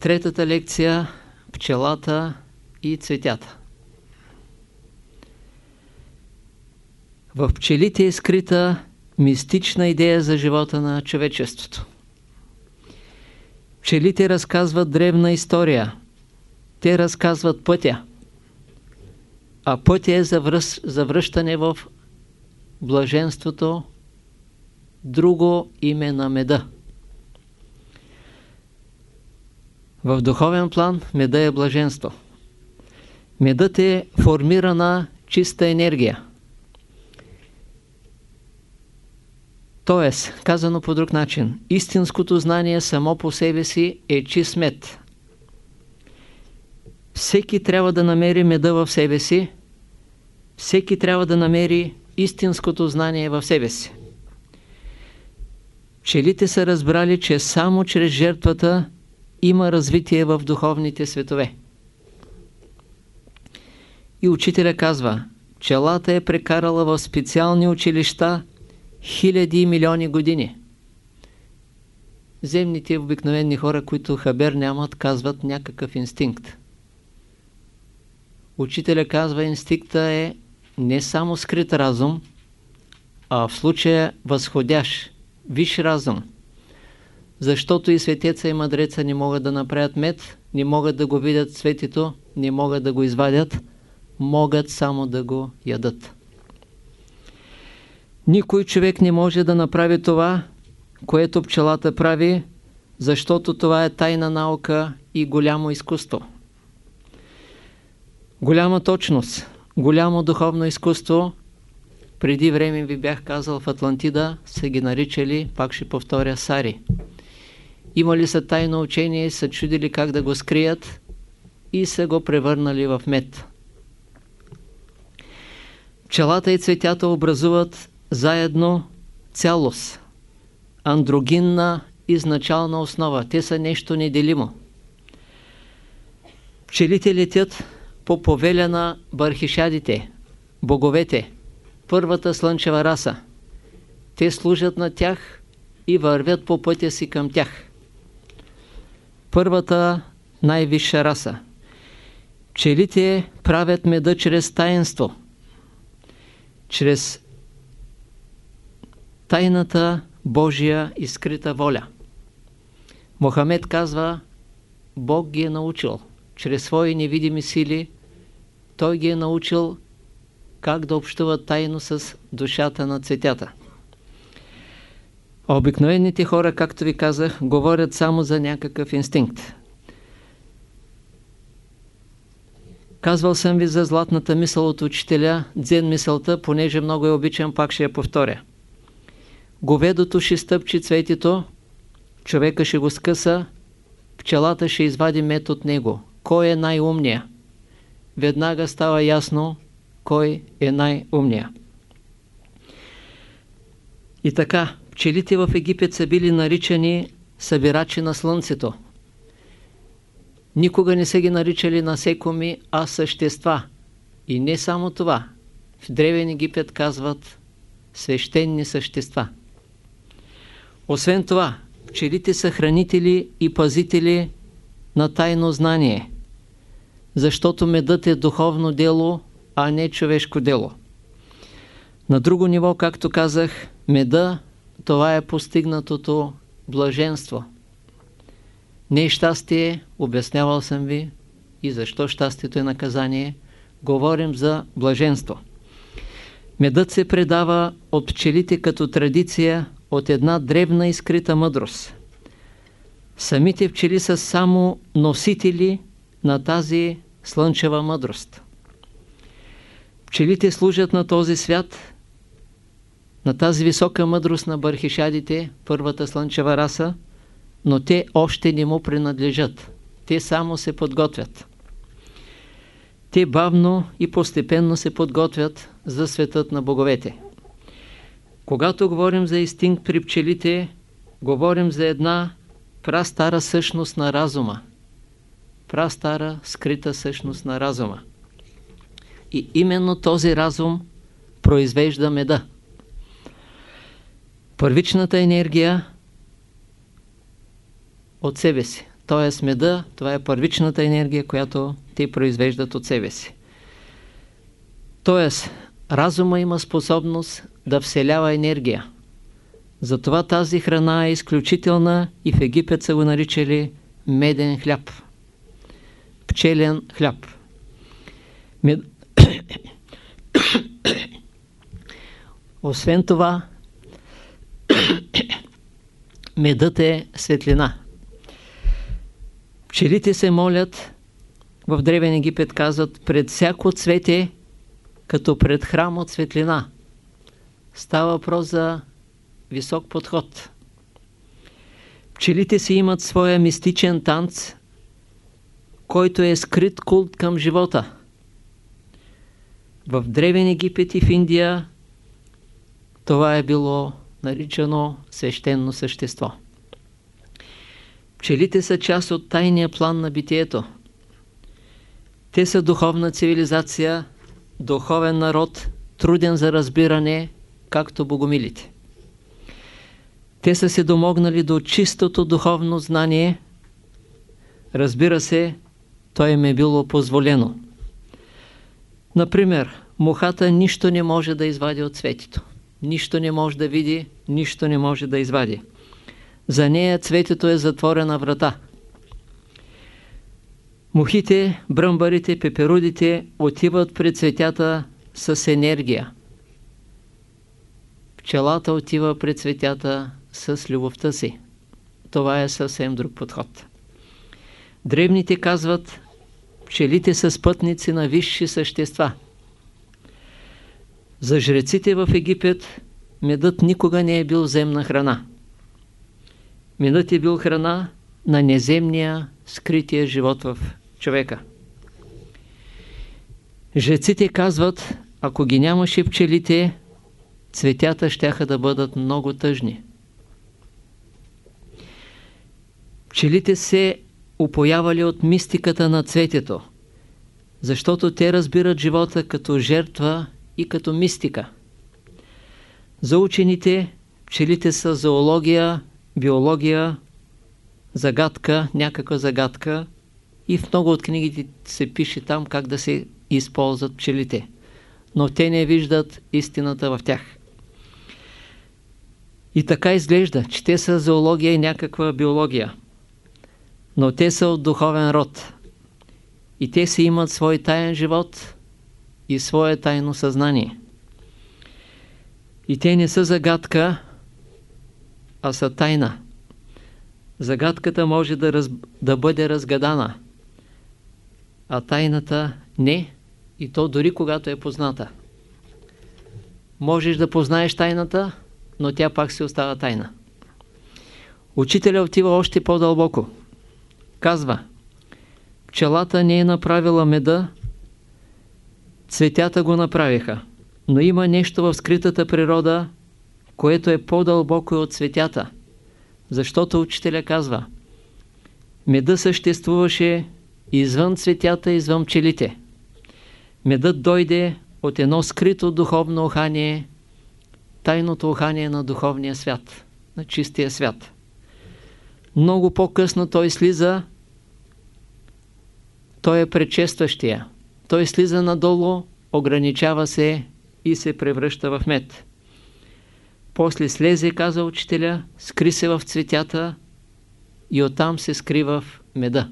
Третата лекция – пчелата и цветята. В пчелите е скрита мистична идея за живота на човечеството. Пчелите разказват древна история. Те разказват пътя. А пътя е за, връщане в блаженството, друго име на меда. В духовен план меда е блаженство. Медът е формирана чиста енергия. Тоест, казано по друг начин, истинското знание само по себе си е чист мед. Всеки трябва да намери меда в себе си, всеки трябва да намери истинското знание в себе си. Пчелите са разбрали, че само чрез жертвата има развитие в духовните светове. И учителя казва, пчелата е прекарала в специални училища хиляди и милиони години. Земните обикновени хора, които хабер нямат, казват някакъв инстинкт. Учителя казва, инстинкта е не само скрит разум, а в случая възходящ, виш разум. Защото и светеца и мъдреца не могат да направят мед, не могат да го видят цветето, не могат да го извадят, могат само да го ядат. Никой човек не може да направи това, което пчелата прави, защото това е тайна наука и голямо изкуство. Голяма точност, голямо духовно изкуство, преди време ви бях казал в Атлантида, са ги наричали, пак ще повторя, Сари. Имали са тайно учение, са чудили как да го скрият и са го превърнали в мед. Пчелата и цветята образуват заедно цялост, андрогинна изначална основа. Те са нещо неделимо. Пчелите летят по повеля на бархишадите, боговете, първата слънчева раса. Те служат на тях и вървят по пътя си към тях. Първата най-висша раса. Пчелите правят меда чрез таинство, чрез тайната Божия изкрита воля. Мохамед казва, Бог ги е научил. Чрез свои невидими сили Той ги е научил как да общуват тайно с душата на цветята. Обикновените хора, както ви казах, говорят само за някакъв инстинкт. Казвал съм ви за златната мисъл от учителя, дзен мисълта, понеже много е обичам, пак ще я повторя. Говедото ще стъпчи цветето, човека ще го скъса, пчелата ще извади мед от него. Кой е най-умния? Веднага става ясно кой е най-умния. И така, пчелите в Египет са били наричани събирачи на слънцето. Никога не са ги наричали насекоми, а същества. И не само това. В Древен Египет казват свещени същества. Освен това, пчелите са хранители и пазители на тайно знание, защото медът е духовно дело, а не човешко дело. На друго ниво, както казах, меда, това е постигнатото блаженство. Не е щастие, обяснявал съм ви и защо щастието е наказание, говорим за блаженство. Медът се предава от пчелите като традиция от една древна и скрита мъдрост. Самите пчели са само носители на тази слънчева мъдрост. Пчелите служат на този свят, на тази висока мъдрост на бархишадите, първата слънчева раса, но те още не му принадлежат. Те само се подготвят. Те бавно и постепенно се подготвят за светът на боговете. Когато говорим за инстинкт при пчелите, говорим за една прастара същност на разума. Прастара скрита същност на разума. И именно този разум произвежда меда. Първичната енергия от себе си, т.е. меда, това е първичната енергия, която те произвеждат от себе си. Тоест, разума има способност да вселява енергия. Затова тази храна е изключителна и в Египет са го наричали меден хляб. Пчелен хляб. Мед... Освен това, медът е светлина. Пчелите се молят, в Древен Египет казват, пред всяко цвете, като пред храм от светлина. Става въпрос за висок подход. Пчелите си имат своя мистичен танц, който е скрит култ към живота. В Древен Египет и в Индия това е било наричано свещено същество. Пчелите са част от тайния план на битието. Те са духовна цивилизация, духовен народ, труден за разбиране, както богомилите. Те са се домогнали до чистото духовно знание. Разбира се, то им е било позволено. Например, мухата нищо не може да извади от цветето. Нищо не може да види, нищо не може да извади. За нея цветето е затворена врата. Мухите, бръмбарите, пеперудите отиват пред цветята с енергия. Пчелата отива пред цветята с любовта си. Това е съвсем друг подход. Древните казват, пчелите са спътници на висши същества. За жреците в Египет медът никога не е бил земна храна. Медът е бил храна на неземния, скрития живот в човека. Жреците казват, ако ги нямаше пчелите, цветята щяха да бъдат много тъжни. Пчелите се упоявали от мистиката на цветето, защото те разбират живота като жертва и като мистика. За учените пчелите са зоология, биология, загадка, някаква загадка и в много от книгите се пише там как да се използват пчелите. Но те не виждат истината в тях. И така изглежда, че те са зоология и някаква биология. Но те са от духовен род. И те си имат свой таен живот и свое тайно съзнание. И те не са загадка, а са тайна. Загадката може да, раз, да бъде разгадана, а тайната не, и то дори когато е позната. Можеш да познаеш тайната, но тя пак си остава тайна. Учителя отива още по-дълбоко. Казва, пчелата не е направила меда, цветята го направиха, но има нещо в скритата природа, което е по-дълбоко от цветята. Защото учителя казва, меда съществуваше извън цветята, извън пчелите. Медът дойде от едно скрито духовно ухание, тайното ухание на духовния свят, на чистия свят. Много по-късно той слиза, той е предшестващия. Той слиза надолу, ограничава се и се превръща в мед. После слезе, каза учителя, скри се в цветята и оттам се скри в меда.